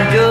안주